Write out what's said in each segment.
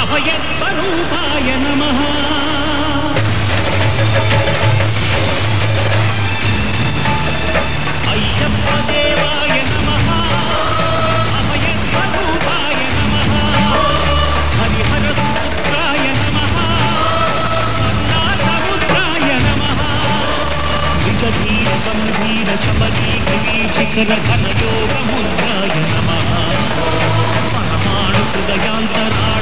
అభయస్వరూపాయ నమ. అయ్యప్ప దేవాయ నమ. అభయస్వరూపాయ నమ. హరిహర సముద్రాయ నమ కరుణాసముద్రాయ నమ శేఖర ఘనయోగముద్రాయ నమ పరమాణు హృదయాంతరాయ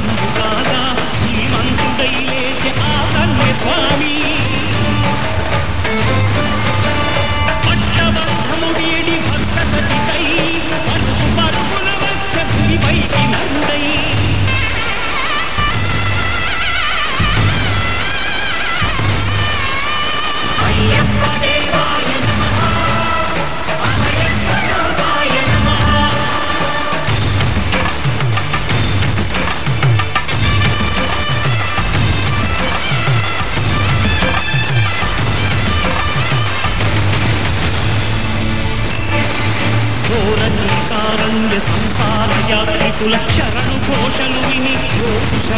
ఘోరణి కారణ్య సంసార యాత్రికుల శరణు ఘోషలు విని ఘోష